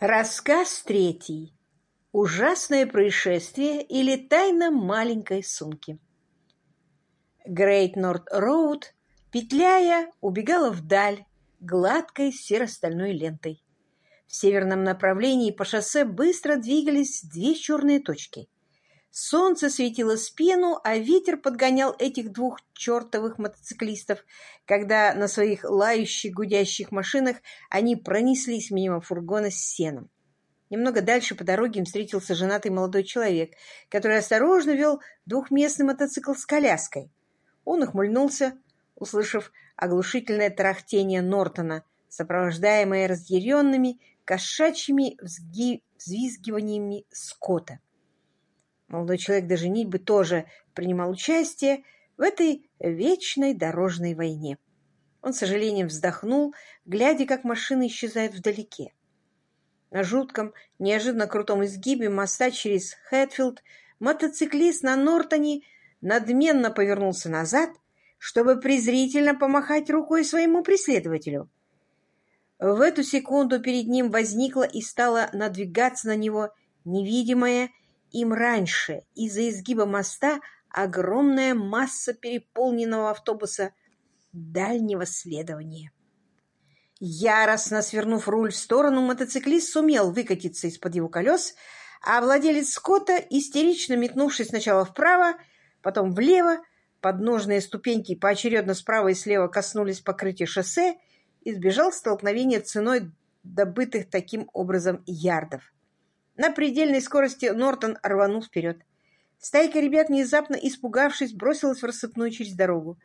Рассказ третий. Ужасное происшествие или тайна маленькой сумки. Грейт Норт Роуд, петляя, убегала вдаль гладкой серо-стальной лентой. В северном направлении по шоссе быстро двигались две черные точки. Солнце светило спину, а ветер подгонял этих двух чертовых мотоциклистов, когда на своих лающих, гудящих машинах они пронеслись мимо фургона с сеном. Немного дальше по дороге им встретился женатый молодой человек, который осторожно вел двухместный мотоцикл с коляской. Он ухмыльнулся, услышав оглушительное тарахтение Нортона, сопровождаемое разъяренными кошачьими взвизгиваниями скота. Молодой человек до женитьбы тоже принимал участие в этой вечной дорожной войне. Он с сожалением вздохнул, глядя, как машины исчезают вдалеке. На жутком, неожиданно крутом изгибе моста через Хэтфилд мотоциклист на Нортоне надменно повернулся назад, чтобы презрительно помахать рукой своему преследователю. В эту секунду перед ним возникла и стала надвигаться на него невидимая им раньше из-за изгиба моста огромная масса переполненного автобуса дальнего следования. Яростно свернув руль в сторону, мотоциклист сумел выкатиться из-под его колес, а владелец Скотта, истерично метнувшись сначала вправо, потом влево, подножные ступеньки поочередно справа и слева коснулись покрытия шоссе, избежал столкновения ценой добытых таким образом ярдов. На предельной скорости Нортон рванул вперед. Стайка ребят, внезапно испугавшись, бросилась в рассыпную через дорогу.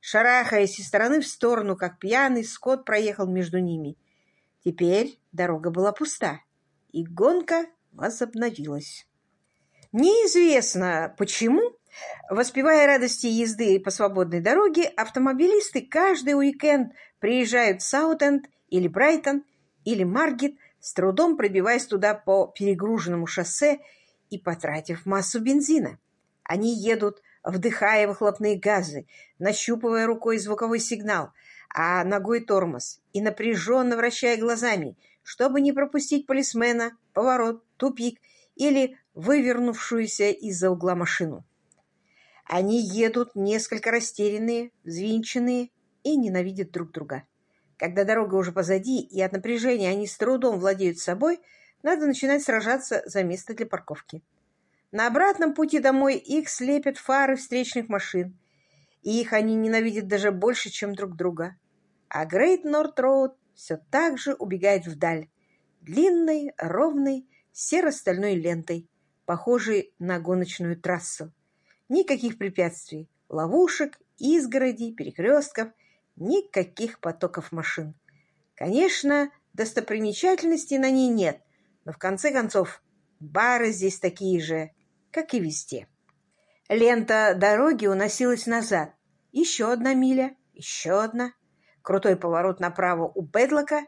Шарахаясь из стороны в сторону, как пьяный, Скотт проехал между ними. Теперь дорога была пуста, и гонка возобновилась. Неизвестно почему, воспевая радости езды по свободной дороге, автомобилисты каждый уикенд приезжают в Саутенд или Брайтон или Маргет с трудом пробиваясь туда по перегруженному шоссе и потратив массу бензина. Они едут, вдыхая выхлопные газы, нащупывая рукой звуковой сигнал, а ногой тормоз и напряженно вращая глазами, чтобы не пропустить полисмена, поворот, тупик или вывернувшуюся из-за угла машину. Они едут несколько растерянные, взвинченные и ненавидят друг друга. Когда дорога уже позади, и от напряжения они с трудом владеют собой, надо начинать сражаться за место для парковки. На обратном пути домой их слепят фары встречных машин, и их они ненавидят даже больше, чем друг друга. А Грейт Норт Роуд все так же убегает вдаль, длинной, ровной, серо-стальной лентой, похожей на гоночную трассу. Никаких препятствий, ловушек, изгородей, перекрестков – Никаких потоков машин. Конечно, достопримечательностей на ней нет, но в конце концов бары здесь такие же, как и везде. Лента дороги уносилась назад. Еще одна миля, еще одна. Крутой поворот направо у Бедлока,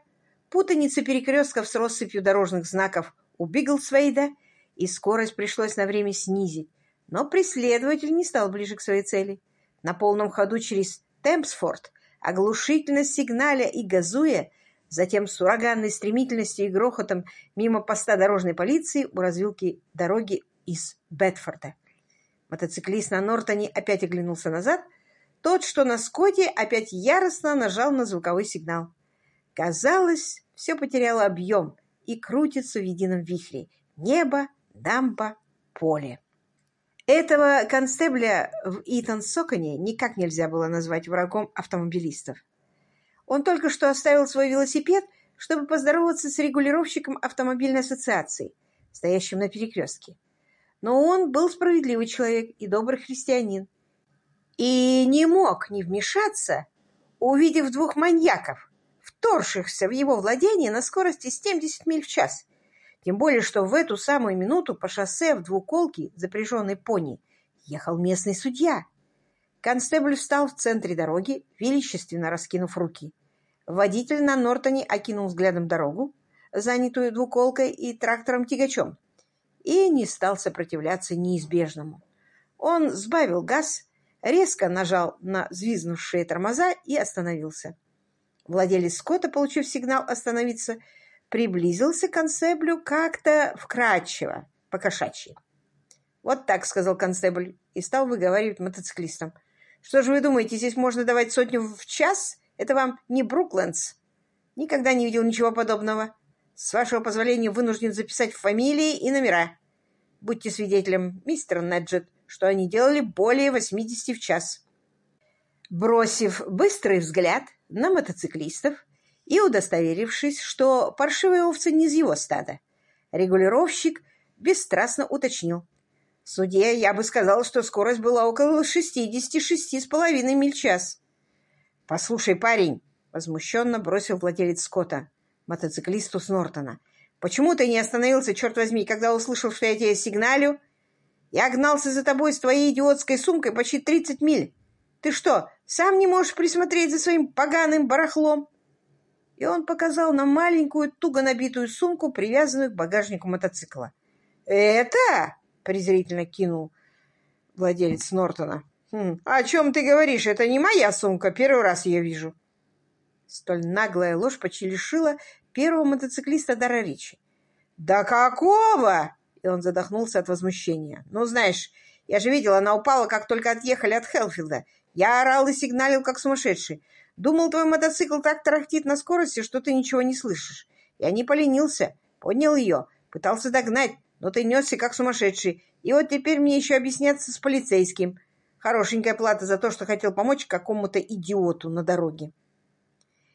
путаница перекрестков с россыпью дорожных знаков у Биглсвейда, и скорость пришлось на время снизить. Но преследователь не стал ближе к своей цели. На полном ходу через Темпсфорд оглушительно сигналя и газуя, затем с ураганной стремительностью и грохотом мимо поста дорожной полиции у развилки дороги из Бетфорда. Мотоциклист на Нортоне опять оглянулся назад. Тот, что на Скотте, опять яростно нажал на звуковой сигнал. Казалось, все потеряло объем и крутится в едином вихре. Небо, дамба, поле. Этого констебля в Итан-Соконе никак нельзя было назвать врагом автомобилистов. Он только что оставил свой велосипед, чтобы поздороваться с регулировщиком автомобильной ассоциации, стоящим на перекрестке. Но он был справедливый человек и добрый христианин. И не мог не вмешаться, увидев двух маньяков, вторгшихся в его владение на скорости 70 миль в час – тем более, что в эту самую минуту по шоссе в двуколке, запряженной пони, ехал местный судья. Констебль встал в центре дороги, величественно раскинув руки. Водитель на Нортоне окинул взглядом дорогу, занятую двуколкой и трактором-тягачом, и не стал сопротивляться неизбежному. Он сбавил газ, резко нажал на взвизнувшие тормоза и остановился. Владелец Скотта, получив сигнал остановиться, приблизился к констеблю как-то вкрадчиво, покошачьи. «Вот так», — сказал констебль и стал выговаривать мотоциклистам. «Что же вы думаете, здесь можно давать сотню в час? Это вам не Бруклендс. Никогда не видел ничего подобного. С вашего позволения вынужден записать фамилии и номера. Будьте свидетелем, мистер Неджет, что они делали более 80 в час». Бросив быстрый взгляд на мотоциклистов и удостоверившись, что паршивые овцы не из его стада, регулировщик бесстрастно уточнил. Суде я бы сказал, что скорость была около 66,5 миль в час. «Послушай, парень!» — возмущенно бросил владелец Скотта, мотоциклисту с Нортона. «Почему ты не остановился, черт возьми, когда услышал, что я тебе сигналю? Я гнался за тобой с твоей идиотской сумкой почти 30 миль. Ты что, сам не можешь присмотреть за своим поганым барахлом?» И он показал на маленькую, туго набитую сумку, привязанную к багажнику мотоцикла. «Это?» — презрительно кинул владелец Нортона. «Хм, «О чем ты говоришь? Это не моя сумка. Первый раз ее вижу». Столь наглая ложь почти первого мотоциклиста дара речи. «Да какого?» И он задохнулся от возмущения. «Ну, знаешь, я же видел, она упала, как только отъехали от Хелфилда. Я орал и сигналил, как сумасшедший. Думал, твой мотоцикл так тарахтит на скорости, что ты ничего не слышишь. Я не поленился, поднял ее, пытался догнать, но ты несся, как сумасшедший. И вот теперь мне еще объясняться с полицейским. Хорошенькая плата за то, что хотел помочь какому-то идиоту на дороге.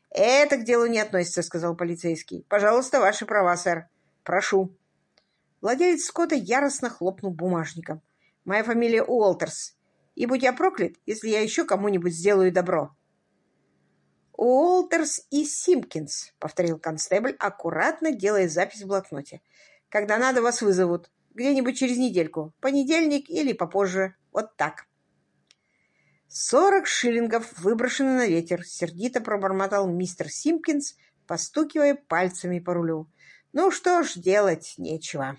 «Это к делу не относится», — сказал полицейский. «Пожалуйста, ваши права, сэр. Прошу». Владелец Скотта яростно хлопнул бумажником. «Моя фамилия Уолтерс. И будь я проклят, если я еще кому-нибудь сделаю добро». «Уолтерс и Симпкинс», — повторил констебль, аккуратно делая запись в блокноте. «Когда надо, вас вызовут. Где-нибудь через недельку. Понедельник или попозже. Вот так». «Сорок шиллингов выброшены на ветер», — сердито пробормотал мистер Симпкинс, постукивая пальцами по рулю. «Ну что ж, делать нечего».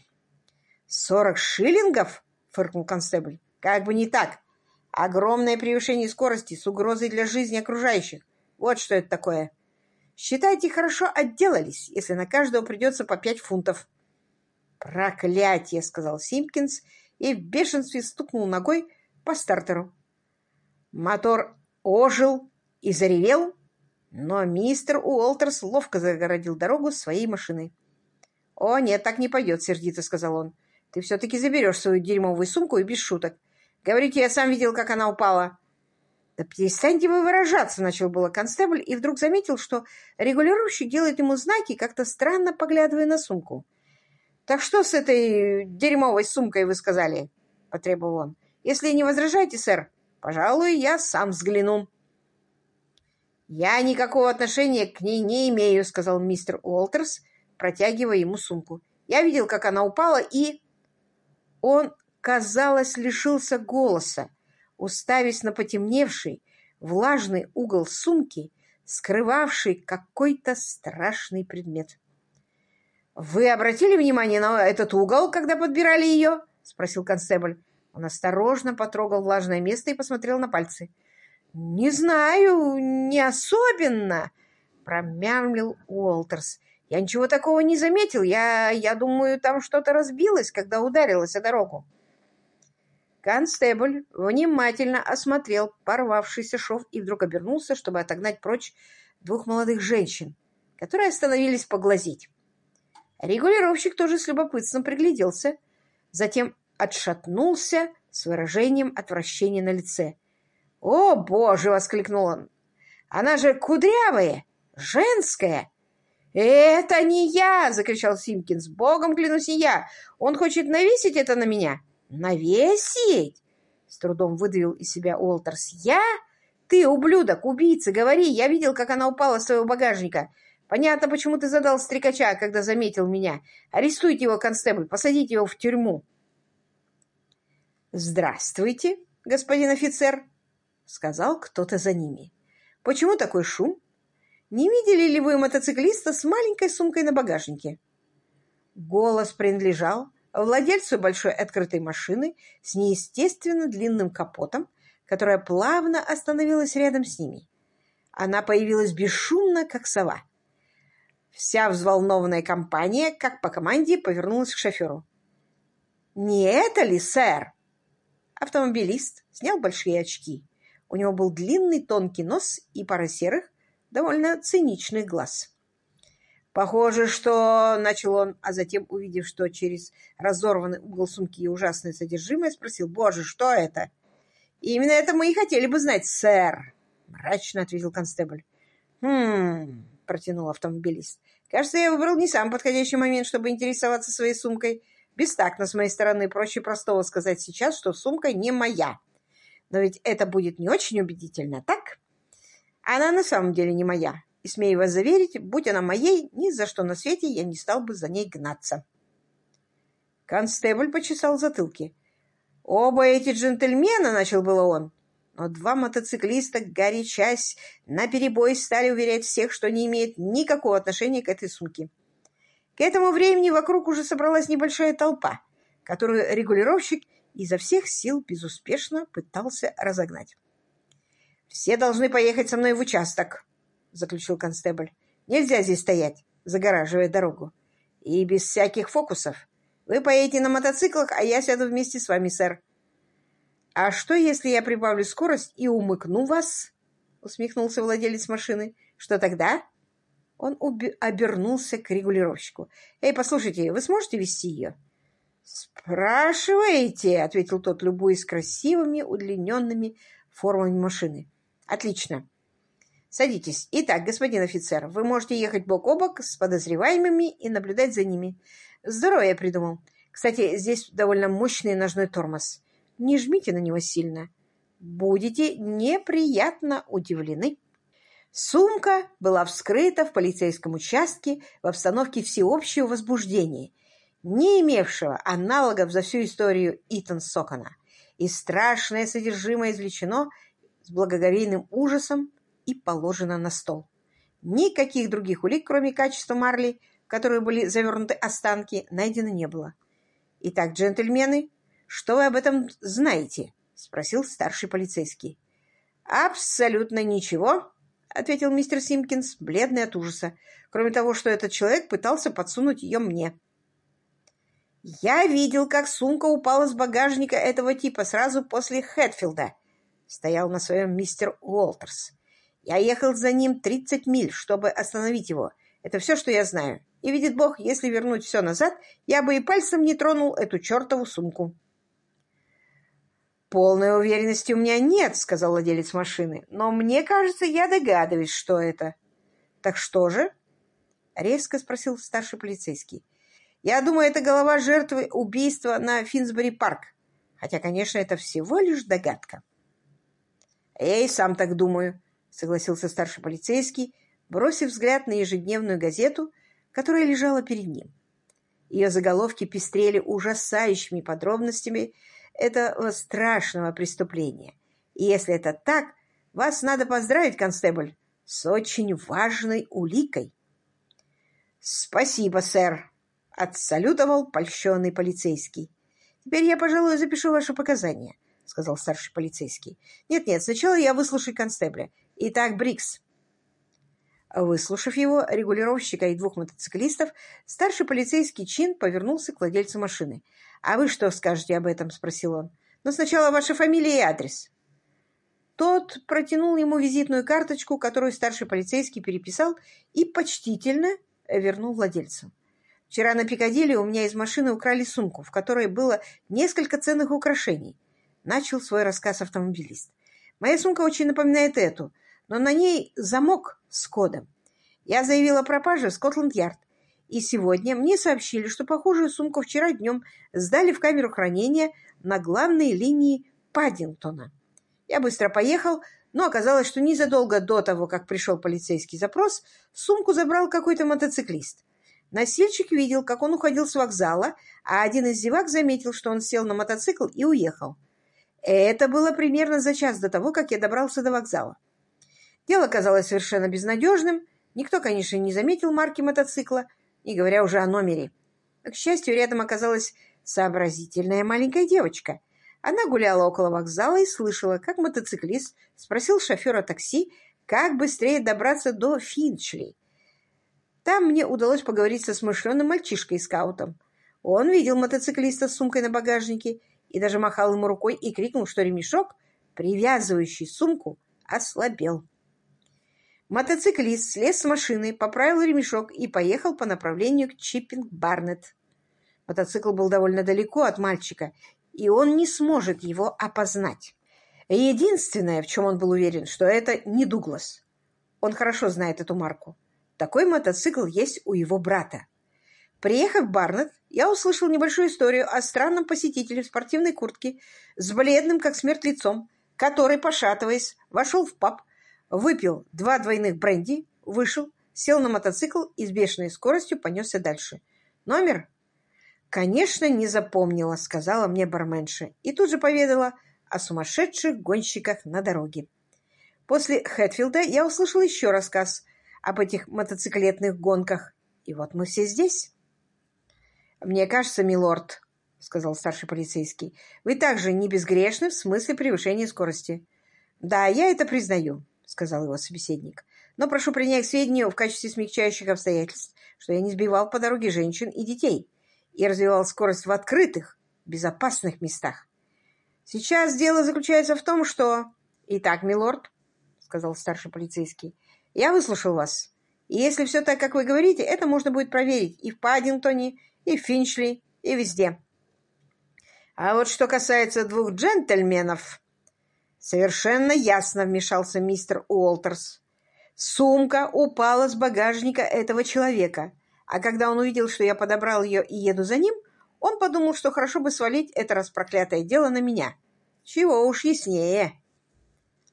«Сорок шиллингов?» — фыркнул констебль. «Как бы не так. Огромное превышение скорости с угрозой для жизни окружающих. Вот что это такое. Считайте, хорошо отделались, если на каждого придется по пять фунтов». «Проклятие!» — сказал Симпкинс и в бешенстве стукнул ногой по стартеру. Мотор ожил и заревел, но мистер Уолтерс ловко загородил дорогу своей машиной. «О, нет, так не пойдет», — сердито сказал он. «Ты все-таки заберешь свою дерьмовую сумку и без шуток. Говорите, я сам видел, как она упала». «Да перестаньте вы выражаться», — начал было констебль, и вдруг заметил, что регулировщик делает ему знаки, как-то странно поглядывая на сумку. «Так что с этой дерьмовой сумкой вы сказали?» — потребовал он. «Если не возражаете, сэр, Пожалуй, я сам взгляну. «Я никакого отношения к ней не имею», — сказал мистер Уолтерс, протягивая ему сумку. «Я видел, как она упала, и...» Он, казалось, лишился голоса, уставясь на потемневший, влажный угол сумки, скрывавший какой-то страшный предмет. «Вы обратили внимание на этот угол, когда подбирали ее?» — спросил констебль. Он осторожно потрогал влажное место и посмотрел на пальцы. «Не знаю, не особенно», — промямлил Уолтерс. «Я ничего такого не заметил. Я, я думаю, там что-то разбилось, когда ударилось о дорогу». Констебль внимательно осмотрел порвавшийся шов и вдруг обернулся, чтобы отогнать прочь двух молодых женщин, которые остановились поглазеть. Регулировщик тоже с любопытством пригляделся, затем отшатнулся с выражением отвращения на лице. «О, Боже!» — воскликнул он. «Она же кудрявая, женская!» «Это не я!» — закричал Симкинс. «Богом клянусь, не я! Он хочет навесить это на меня!» «Навесить?» — с трудом выдавил из себя Уолтерс. «Я? Ты, ублюдок, убийца, говори! Я видел, как она упала с своего багажника. Понятно, почему ты задал стрекача, когда заметил меня. Арестуйте его, констебль, посадите его в тюрьму!» «Здравствуйте, господин офицер!» — сказал кто-то за ними. «Почему такой шум? Не видели ли вы мотоциклиста с маленькой сумкой на багажнике?» Голос принадлежал владельцу большой открытой машины с неестественно длинным капотом, которая плавно остановилась рядом с ними. Она появилась бесшумно, как сова. Вся взволнованная компания, как по команде, повернулась к шоферу. «Не это ли, сэр?» Автомобилист снял большие очки. У него был длинный тонкий нос и пара серых, довольно циничных глаз. «Похоже, что...» — начал он, а затем, увидев, что через разорванный угол сумки и ужасное содержимое, спросил, «Боже, что это?» «Именно это мы и хотели бы знать, сэр!» — мрачно ответил констебль. «Хм...» — протянул автомобилист. «Кажется, я выбрал не самый подходящий момент, чтобы интересоваться своей сумкой. Бестактно с моей стороны, проще простого сказать сейчас, что сумка не моя. Но ведь это будет не очень убедительно, так? Она на самом деле не моя. И, смею вас заверить, будь она моей, ни за что на свете я не стал бы за ней гнаться». Констебль почесал затылки. «Оба эти джентльмена!» — начал было он но два мотоциклиста, горячась, наперебой стали уверять всех, что не имеет никакого отношения к этой сумке. К этому времени вокруг уже собралась небольшая толпа, которую регулировщик изо всех сил безуспешно пытался разогнать. «Все должны поехать со мной в участок», — заключил констебль. «Нельзя здесь стоять, загораживая дорогу. И без всяких фокусов. Вы поедете на мотоциклах, а я сяду вместе с вами, сэр. «А что, если я прибавлю скорость и умыкну вас?» — усмехнулся владелец машины. «Что тогда?» Он обернулся к регулировщику. «Эй, послушайте, вы сможете вести ее?» «Спрашиваете?» — ответил тот, любуясь красивыми удлиненными формами машины. «Отлично. Садитесь. Итак, господин офицер, вы можете ехать бок о бок с подозреваемыми и наблюдать за ними. Здорово я придумал. Кстати, здесь довольно мощный ножной тормоз. Не жмите на него сильно. Будете неприятно удивлены. Сумка была вскрыта в полицейском участке в обстановке всеобщего возбуждения, не имевшего аналогов за всю историю Итан Сокона. И страшное содержимое извлечено с благоговейным ужасом и положено на стол. Никаких других улик, кроме качества марли, в которые были завернуты останки, найдено не было. Итак, джентльмены, «Что вы об этом знаете?» — спросил старший полицейский. «Абсолютно ничего», — ответил мистер Симпкинс, бледный от ужаса, кроме того, что этот человек пытался подсунуть ее мне. «Я видел, как сумка упала с багажника этого типа сразу после Хэтфилда», — стоял на своем мистер Уолтерс. «Я ехал за ним тридцать миль, чтобы остановить его. Это все, что я знаю. И, видит Бог, если вернуть все назад, я бы и пальцем не тронул эту чертову сумку». «Полной уверенности у меня нет», — сказал владелец машины. «Но мне кажется, я догадываюсь, что это». «Так что же?» — резко спросил старший полицейский. «Я думаю, это голова жертвы убийства на Финсбери-парк. Хотя, конечно, это всего лишь догадка». «Я и сам так думаю», — согласился старший полицейский, бросив взгляд на ежедневную газету, которая лежала перед ним. Ее заголовки пестрели ужасающими подробностями этого страшного преступления. И если это так, вас надо поздравить, констебль, с очень важной уликой. «Спасибо, сэр», — отсалютовал польщенный полицейский. «Теперь я, пожалуй, запишу ваши показания», — сказал старший полицейский. «Нет-нет, сначала я выслушаю констебля. Итак, Брикс». Выслушав его, регулировщика и двух мотоциклистов, старший полицейский чин повернулся к владельцу машины. «А вы что скажете об этом?» – спросил он. «Но сначала ваша фамилия и адрес». Тот протянул ему визитную карточку, которую старший полицейский переписал и почтительно вернул владельцу. «Вчера на Пикадилли у меня из машины украли сумку, в которой было несколько ценных украшений», – начал свой рассказ автомобилист. «Моя сумка очень напоминает эту, но на ней замок с кодом. Я заявила о пропаже в Скотланд-Ярд, и сегодня мне сообщили, что похожую сумку вчера днем сдали в камеру хранения на главной линии Паддингтона. Я быстро поехал, но оказалось, что незадолго до того, как пришел полицейский запрос, сумку забрал какой-то мотоциклист. Носильщик видел, как он уходил с вокзала, а один из зевак заметил, что он сел на мотоцикл и уехал. Это было примерно за час до того, как я добрался до вокзала. Дело казалось совершенно безнадежным. Никто, конечно, не заметил марки мотоцикла, не говоря уже о номере. К счастью, рядом оказалась сообразительная маленькая девочка. Она гуляла около вокзала и слышала, как мотоциклист спросил шофера такси, как быстрее добраться до Финчли. Там мне удалось поговорить со смышленым мальчишкой-скаутом. Он видел мотоциклиста с сумкой на багажнике и даже махал ему рукой и крикнул, что ремешок, привязывающий сумку, ослабел. Мотоциклист слез с машины, поправил ремешок и поехал по направлению к Чиппинг-Барнетт. Мотоцикл был довольно далеко от мальчика, и он не сможет его опознать. Единственное, в чем он был уверен, что это не Дуглас. Он хорошо знает эту марку. Такой мотоцикл есть у его брата. Приехав в Барнетт, я услышал небольшую историю о странном посетителе в спортивной куртке с бледным, как смерть, лицом, который, пошатываясь, вошел в паб, выпил два двойных бренди, вышел, сел на мотоцикл и с бешеной скоростью понесся дальше. Номер «Конечно, не запомнила», — сказала мне барменша, и тут же поведала о сумасшедших гонщиках на дороге. После Хэтфилда я услышала еще рассказ об этих мотоциклетных гонках, и вот мы все здесь. «Мне кажется, милорд», — сказал старший полицейский, — «вы также не безгрешны в смысле превышения скорости». «Да, я это признаю», — сказал его собеседник. «Но прошу принять к сведению в качестве смягчающих обстоятельств, что я не сбивал по дороге женщин и детей и развивал скорость в открытых, безопасных местах. Сейчас дело заключается в том, что... Итак, милорд, — сказал старший полицейский, — я выслушал вас. И если все так, как вы говорите, это можно будет проверить и в Паддингтоне, и в Финчли, и везде. А вот что касается двух джентльменов... Совершенно ясно вмешался мистер Уолтерс. Сумка упала с багажника этого человека — а когда он увидел, что я подобрал ее и еду за ним, он подумал, что хорошо бы свалить это распроклятое дело на меня. Чего уж яснее.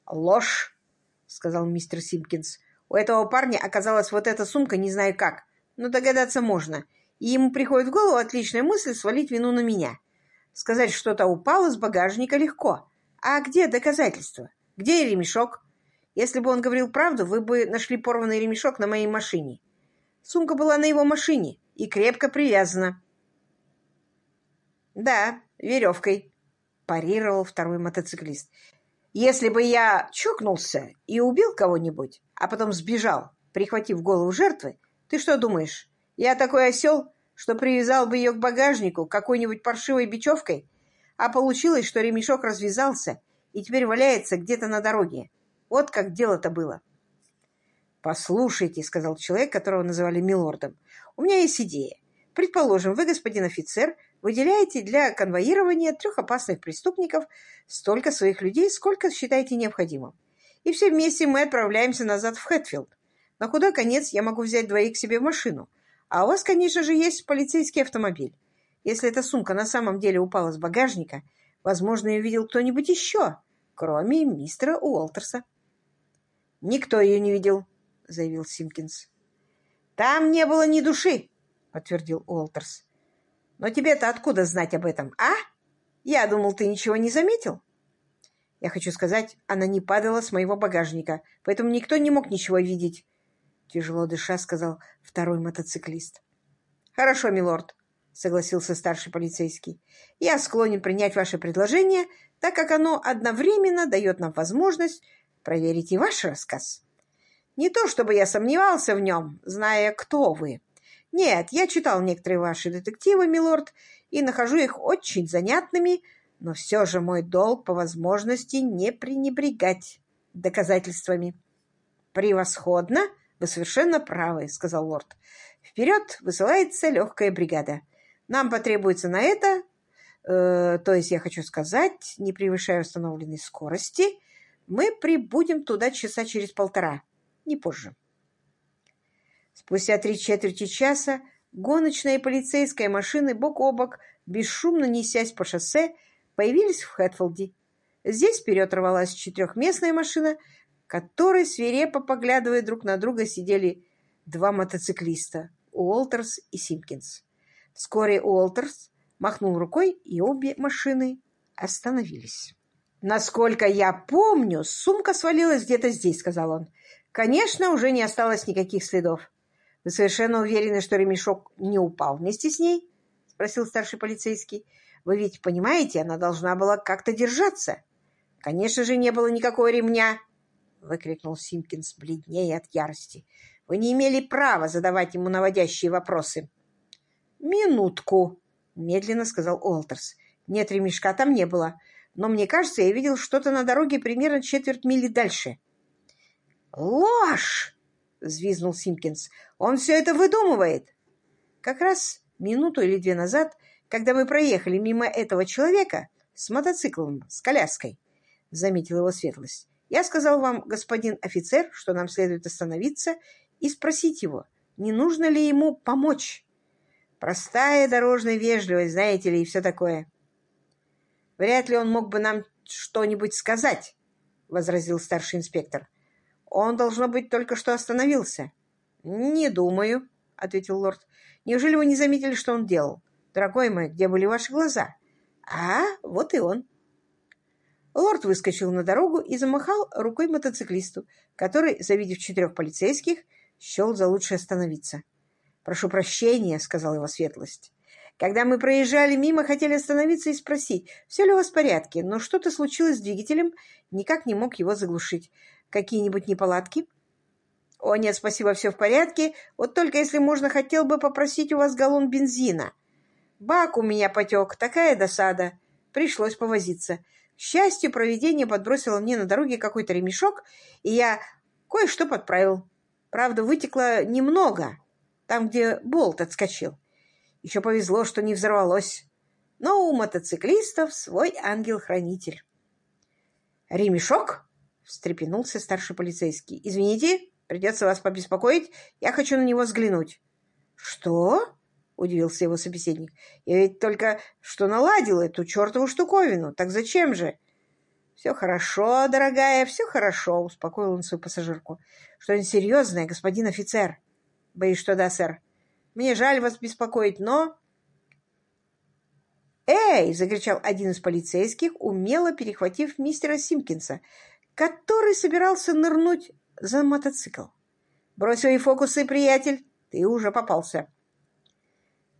«Ложь!» — сказал мистер Симпкинс. «У этого парня оказалась вот эта сумка, не знаю как, но догадаться можно. И ему приходит в голову отличная мысль свалить вину на меня. Сказать, что-то упало с багажника легко. А где доказательства? Где ремешок? Если бы он говорил правду, вы бы нашли порванный ремешок на моей машине. Сумка была на его машине и крепко привязана. «Да, веревкой», – парировал второй мотоциклист. «Если бы я чокнулся и убил кого-нибудь, а потом сбежал, прихватив голову жертвы, ты что думаешь, я такой осел, что привязал бы ее к багажнику какой-нибудь паршивой бечевкой, а получилось, что ремешок развязался и теперь валяется где-то на дороге. Вот как дело-то было». «Послушайте», — сказал человек, которого называли милордом, — «у меня есть идея. Предположим, вы, господин офицер, выделяете для конвоирования трех опасных преступников столько своих людей, сколько считаете необходимым. И все вместе мы отправляемся назад в Хэтфилд. На худой конец я могу взять двоих себе в машину. А у вас, конечно же, есть полицейский автомобиль. Если эта сумка на самом деле упала с багажника, возможно, ее видел кто-нибудь еще, кроме мистера Уолтерса. Никто ее не видел, — заявил Симкинс. «Там не было ни души», — подтвердил Уолтерс. «Но тебе-то откуда знать об этом, а? Я думал, ты ничего не заметил». Я хочу сказать, она не падала с моего багажника, поэтому никто не мог ничего видеть. Тяжело дыша, сказал второй мотоциклист. Хорошо, милорд, согласился старший полицейский. Я склонен принять ваше предложение, так как оно одновременно дает нам возможность проверить и ваш рассказ. Не то чтобы я сомневался в нем, зная, кто вы. Нет, я читал некоторые ваши детективы, милорд, и нахожу их очень занятными, но все же мой долг по возможности не пренебрегать доказательствами. «Превосходно! Вы совершенно правы», — сказал лорд. «Вперед высылается легкая бригада. Нам потребуется на это, э, то есть я хочу сказать, не превышая установленной скорости, мы прибудем туда часа через полтора не позже. Спустя три четверти часа гоночная и полицейская машины бок о бок, бесшумно несясь по шоссе, появились в Хэтфилде. Здесь вперед рвалась четырехместная машина, которой, свирепо поглядывая друг на друга, сидели два мотоциклиста — Уолтерс и Симпкинс. Вскоре Уолтерс махнул рукой, и обе машины остановились. «Насколько я помню, сумка свалилась где-то здесь», — сказал он. Конечно, уже не осталось никаких следов. Вы совершенно уверены, что ремешок не упал вместе с ней? Спросил старший полицейский. Вы ведь понимаете, она должна была как-то держаться. Конечно же, не было никакого ремня, выкрикнул Симпкинс, бледнее от ярости. Вы не имели права задавать ему наводящие вопросы. «Минутку», — медленно сказал Уолтерс. «Нет, ремешка там не было. Но мне кажется, я видел что-то на дороге примерно четверть мили дальше». «Ложь!» — взвизнул Симпкинс. «Он все это выдумывает!» Как раз минуту или две назад, когда мы проехали мимо этого человека с мотоциклом, с коляской, — заметила его светлость, — я сказал вам, господин офицер, что нам следует остановиться и спросить его, не нужно ли ему помочь. Простая дорожная вежливость, знаете ли, и все такое. Вряд ли он мог бы нам что-нибудь сказать, — возразил старший инспектор. Он, должно быть, только что остановился. — Не думаю, — ответил лорд. — Неужели вы не заметили, что он делал? Дорогой мой, где были ваши глаза? — А, вот и он. Лорд выскочил на дорогу и замахал рукой мотоциклисту, который, завидев четырех полицейских, счел за лучше остановиться. «Прошу прощения», — сказал его светлость. «Когда мы проезжали мимо, хотели остановиться и спросить, все ли у вас в порядке, но что-то случилось с двигателем, никак не мог его заглушить. Какие-нибудь неполадки?» «О, нет, спасибо, все в порядке. Вот только, если можно, хотел бы попросить у вас галлон бензина. Бак у меня потек, такая досада. Пришлось повозиться. К счастью, проведение подбросило мне на дороге какой-то ремешок, и я кое-что подправил. Правда, вытекло немного, там, где болт отскочил. Еще повезло, что не взорвалось. Но у мотоциклистов свой ангел-хранитель. «Ремешок?» — встрепенулся старший полицейский. «Извините, придется вас побеспокоить. Я хочу на него взглянуть». «Что?» — удивился его собеседник. «Я ведь только что наладил эту чертову штуковину. Так зачем же?» «Все хорошо, дорогая, все хорошо», — успокоил он свою пассажирку. «Что-нибудь серьезное, господин офицер?» «Боюсь, что да, сэр. Мне жаль вас беспокоить, но...» «Эй!» — закричал один из полицейских, умело перехватив мистера Симпкинса, который собирался нырнуть за мотоцикл. «Брось свои фокусы, приятель, ты уже попался».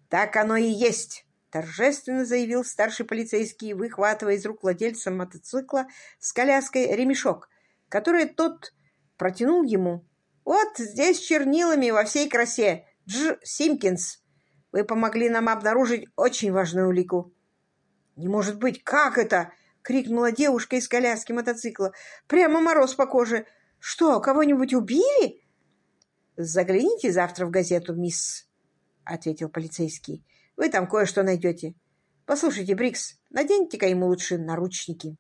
«Так оно и есть!» — торжественно заявил старший полицейский, выхватывая из рук владельца мотоцикла с коляской ремешок, который тот протянул ему. «Вот здесь чернилами во всей красе. Дж. Симпкинс, вы помогли нам обнаружить очень важную улику». «Не может быть! Как это?» — крикнула девушка из коляски мотоцикла. «Прямо мороз по коже! Что, кого-нибудь убили?» «Загляните завтра в газету, мисс», — ответил полицейский. «Вы там кое-что найдете. Послушайте, Брикс, наденьте-ка ему лучше наручники».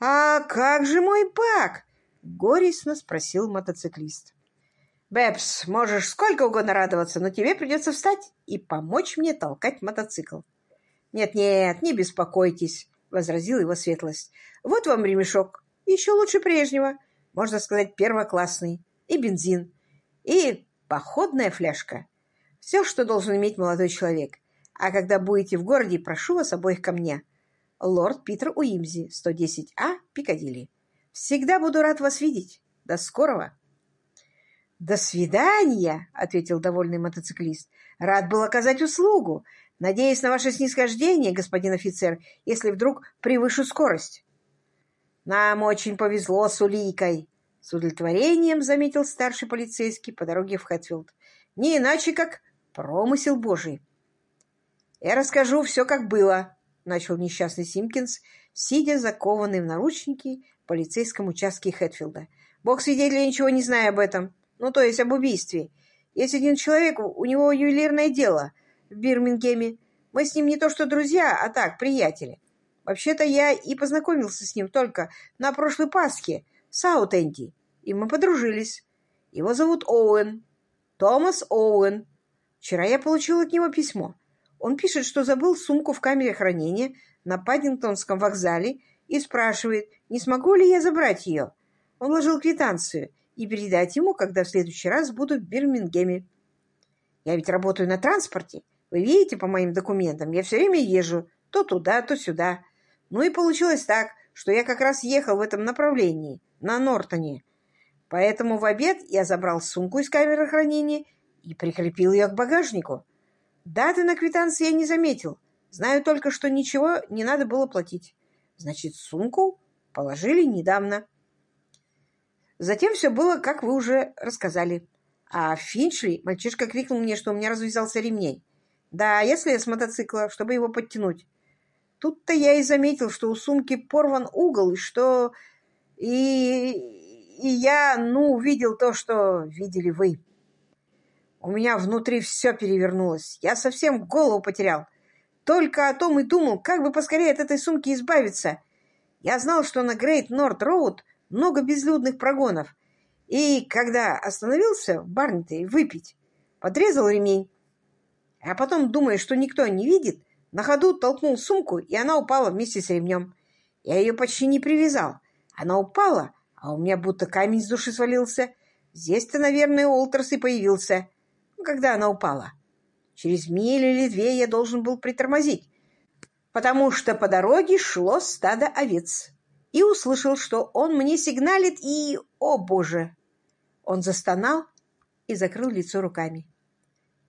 «А как же мой бак?» — горестно спросил мотоциклист. «Бэбс, можешь сколько угодно радоваться, но тебе придется встать и помочь мне толкать мотоцикл». «Нет-нет, не беспокойтесь», — возразил его светлость. «Вот вам ремешок, еще лучше прежнего, можно сказать, первоклассный, и бензин, и походная фляжка. Все, что должен иметь молодой человек. А когда будете в городе, прошу вас обоих ко мне. Лорд Питер Уимзи, 110А, Пикадилли. Всегда буду рад вас видеть. До скорого. «До свидания!» — ответил довольный мотоциклист. «Рад был оказать услугу. Надеюсь на ваше снисхождение, господин офицер, если вдруг превышу скорость». «Нам очень повезло с уликой», — с удовлетворением заметил старший полицейский по дороге в Хэтфилд. «Не иначе, как Промысел Божий. Я расскажу все, как было, начал несчастный Симпкинс, сидя закованный в наручники полицейском участке Хэтфилда. Бог свидетель, я ничего не знаю об этом. Ну, то есть об убийстве. Есть один человек, у него ювелирное дело в Бирмингеме. Мы с ним не то что друзья, а так, приятели. Вообще-то я и познакомился с ним только на прошлой Пасхе в Саутенди, и мы подружились. Его зовут Оуэн. Томас Оуэн. Вчера я получил от него письмо. Он пишет, что забыл сумку в камере хранения на Паддингтонском вокзале и спрашивает, не смогу ли я забрать ее. Он вложил квитанцию и передать ему, когда в следующий раз буду в Бирмингеме. Я ведь работаю на транспорте. Вы видите по моим документам, я все время езжу то туда, то сюда. Ну и получилось так, что я как раз ехал в этом направлении, на Нортоне. Поэтому в обед я забрал сумку из камеры хранения и прикрепил ее к багажнику. Даты на квитанции я не заметил. Знаю только, что ничего не надо было платить. Значит, сумку положили недавно. Затем все было, как вы уже рассказали. А Финчли, мальчишка крикнул мне, что у меня развязался ремней. Да, слез с мотоцикла, чтобы его подтянуть. Тут-то я и заметил, что у сумки порван угол, и что... И, и я, ну, увидел то, что видели вы. У меня внутри все перевернулось. Я совсем голову потерял. Только о том и думал, как бы поскорее от этой сумки избавиться. Я знал, что на Грейт Норт Роуд много безлюдных прогонов. И когда остановился в Барнте выпить, подрезал ремень. А потом, думая, что никто не видит, на ходу толкнул сумку, и она упала вместе с ремнем. Я ее почти не привязал. Она упала, а у меня будто камень с души свалился. Здесь-то, наверное, Олтерс и появился, когда она упала. Через милю или две я должен был притормозить, потому что по дороге шло стадо овец. И услышал, что он мне сигналит, и... О, Боже! Он застонал и закрыл лицо руками.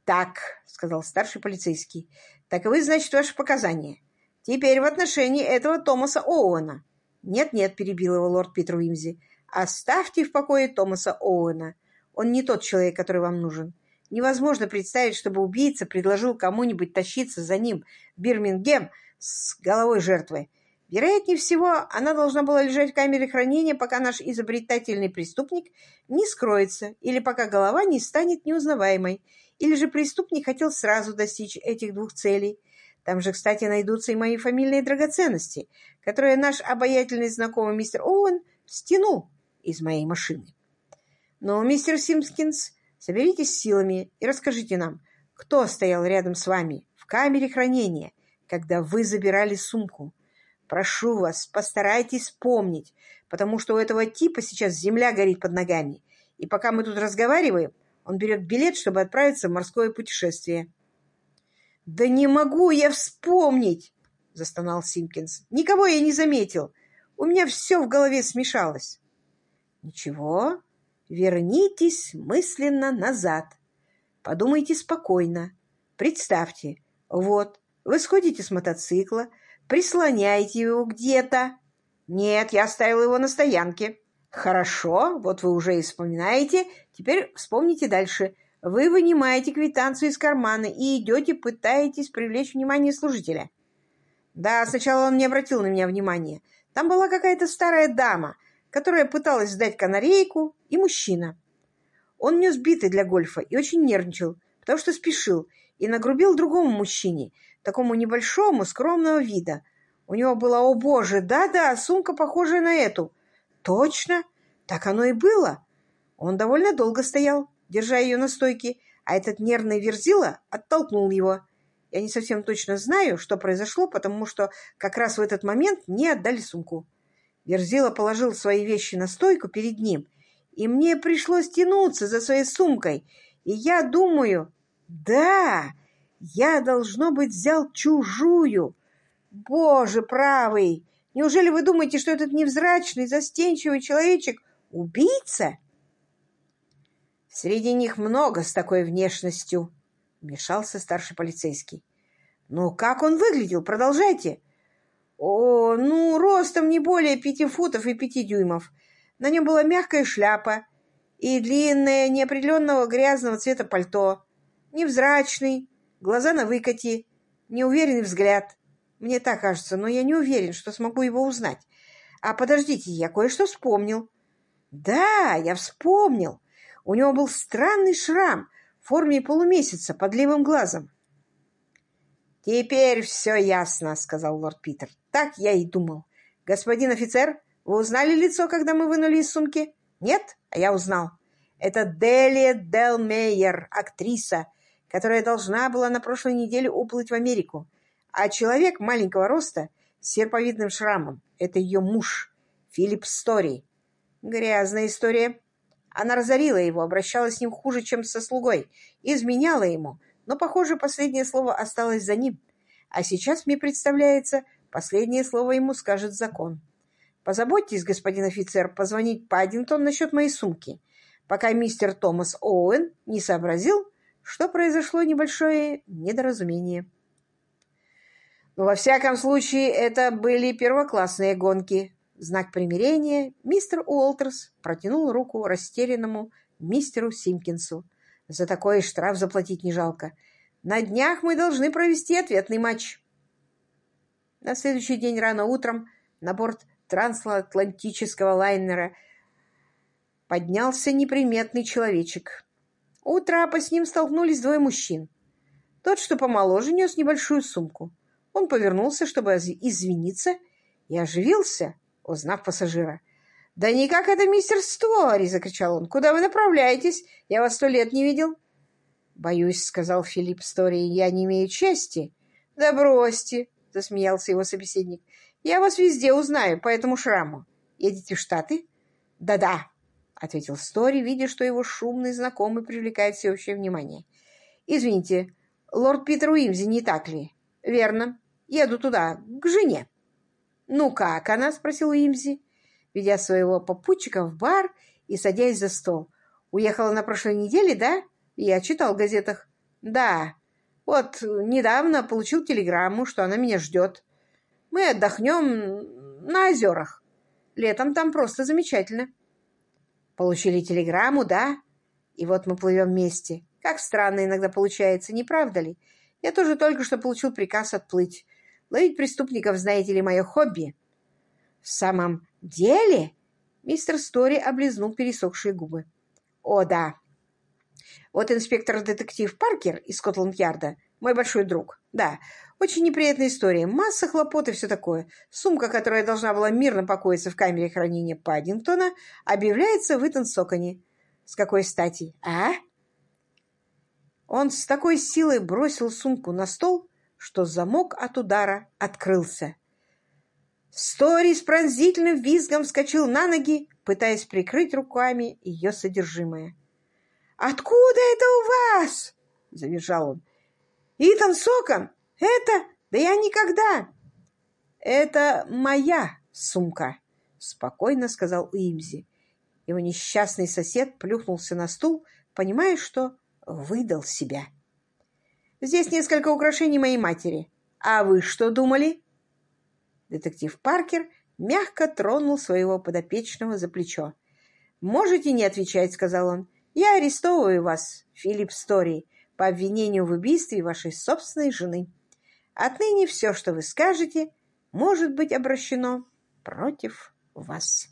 «Так», — сказал старший полицейский, — «таковы, значит, ваши показания. Теперь в отношении этого Томаса Оуэна». «Нет-нет», — перебил его лорд Питер Уимзи, — «оставьте в покое Томаса Оуэна. Он не тот человек, который вам нужен. Невозможно представить, чтобы убийца предложил кому-нибудь тащиться за ним в Бирмингем с головой жертвы. Вероятнее всего, она должна была лежать в камере хранения, пока наш изобретательный преступник не скроется, или пока голова не станет неузнаваемой, или же преступник хотел сразу достичь этих двух целей. Там же, кстати, найдутся и мои фамильные драгоценности, которые наш обаятельный знакомый мистер Оуэн стянул из моей машины. Но, мистер Симскинс, Соберитесь силами и расскажите нам, кто стоял рядом с вами в камере хранения, когда вы забирали сумку. Прошу вас, постарайтесь вспомнить, потому что у этого типа сейчас земля горит под ногами, и пока мы тут разговариваем, он берет билет, чтобы отправиться в морское путешествие. «Да не могу я вспомнить!» — застонал Симкинс. «Никого я не заметил. У меня все в голове смешалось». «Ничего, Вернитесь мысленно назад. Подумайте спокойно. Представьте, вот, вы сходите с мотоцикла, прислоняете его где-то. Нет, я оставил его на стоянке. Хорошо, вот вы уже и вспоминаете. Теперь вспомните дальше. Вы вынимаете квитанцию из кармана и идете, пытаетесь привлечь внимание служителя. Да, сначала он не обратил на меня внимания. Там была какая-то старая дама — которая пыталась сдать канарейку, и мужчина. Он нес биты для гольфа и очень нервничал, потому что спешил, и нагрубил другому мужчине, такому небольшому, скромного вида. У него была, о боже, да-да, сумка, похожая на эту. Точно, так оно и было. Он довольно долго стоял, держа ее на стойке, а этот нервный верзила оттолкнул его. Я не совсем точно знаю, что произошло, потому что как раз в этот момент мне отдали сумку. Верзила положил свои вещи на стойку перед ним, и мне пришлось тянуться за своей сумкой. И я думаю, да, я, должно быть, взял чужую. Боже правый! Неужели вы думаете, что этот невзрачный, застенчивый человечек — убийца? Среди них много с такой внешностью, — вмешался старший полицейский. Ну, как он выглядел? Продолжайте. О, ну, ростом не более пяти футов и пяти дюймов. На нем была мягкая шляпа и длинное, неопределенного грязного цвета пальто. Невзрачный, глаза на выкате, неуверенный взгляд. Мне так кажется, но я не уверен, что смогу его узнать. А подождите, я кое-что вспомнил. Да, я вспомнил. У него был странный шрам в форме полумесяца под левым глазом. «Теперь все ясно», — сказал лорд Питер. «Так я и думал. Господин офицер, вы узнали лицо, когда мы вынули из сумки?» «Нет, а я узнал. Это Делия Делмейер, актриса, которая должна была на прошлой неделе уплыть в Америку. А человек маленького роста с серповидным шрамом — это ее муж, Филипп Стори. Грязная история. Она разорила его, обращалась с ним хуже, чем со слугой, изменяла ему — но, похоже, последнее слово осталось за ним. А сейчас, мне представляется, последнее слово ему скажет закон. Позаботьтесь, господин офицер, позвонить Паддингтон насчет моей сумки, пока мистер Томас Оуэн не сообразил, что произошло небольшое недоразумение. Но, во всяком случае, это были первоклассные гонки. В знак примирения мистер Уолтерс протянул руку растерянному мистеру Симпкинсу – За такой штраф заплатить не жалко. На днях мы должны провести ответный матч. На следующий день рано утром на борт трансатлантического лайнера поднялся неприметный человечек. У трапа с ним столкнулись двое мужчин. Тот, что помоложе, нес небольшую сумку. Он повернулся, чтобы извиниться, и оживился, узнав пассажира. «Да никак это мистер Стори!» — закричал он. «Куда вы направляетесь? Я вас сто лет не видел». «Боюсь», — сказал Филипп Стори, — «я не имею чести». «Да бросьте!» — засмеялся его собеседник. «Я вас везде узнаю по этому шраму. Едете в Штаты?» «Да-да», — ответил Стори, видя, что его шумный знакомый привлекает всеобщее внимание. «Извините, лорд Питер Уимзи, не так ли?» «Верно. Еду туда, к жене». «Ну как она?» — спросил Уимзи ведя своего попутчика в бар и садясь за стол. «Уехала на прошлой неделе, да? Я читал в газетах». «Да. Вот недавно получил телеграмму, что она меня ждет. Мы отдохнем на озерах. Летом там просто замечательно». «Получили телеграмму, да? И вот мы плывем вместе. Как странно иногда получается, не правда ли? Я тоже только что получил приказ отплыть. Ловить преступников, знаете ли, мое хобби». «В самом деле?» Мистер Стори облизнул пересохшие губы. «О, да. Вот инспектор-детектив Паркер из Скотланд-Ярда, мой большой друг. Да, очень неприятная история. Масса хлопот и все такое. Сумка, которая должна была мирно покоиться в камере хранения Паддингтона, объявляется в Итан-Соконе. С какой стати, а?» Он с такой силой бросил сумку на стол, что замок от удара открылся. Стори с пронзительным визгом вскочил на ноги, пытаясь прикрыть руками ее содержимое. «Откуда это у вас?» — завизжал он. «Итан Сокон? Это? Да я никогда!» «Это моя сумка», — спокойно сказал Уимзи. Его несчастный сосед плюхнулся на стул, понимая, что выдал себя. «Здесь несколько украшений моей матери. А вы что думали?» Детектив Паркер мягко тронул своего подопечного за плечо. «Можете не отвечать», — сказал он. «Я арестовываю вас, Филипп Стори, по обвинению в убийстве вашей собственной жены. Отныне все, что вы скажете, может быть обращено против вас».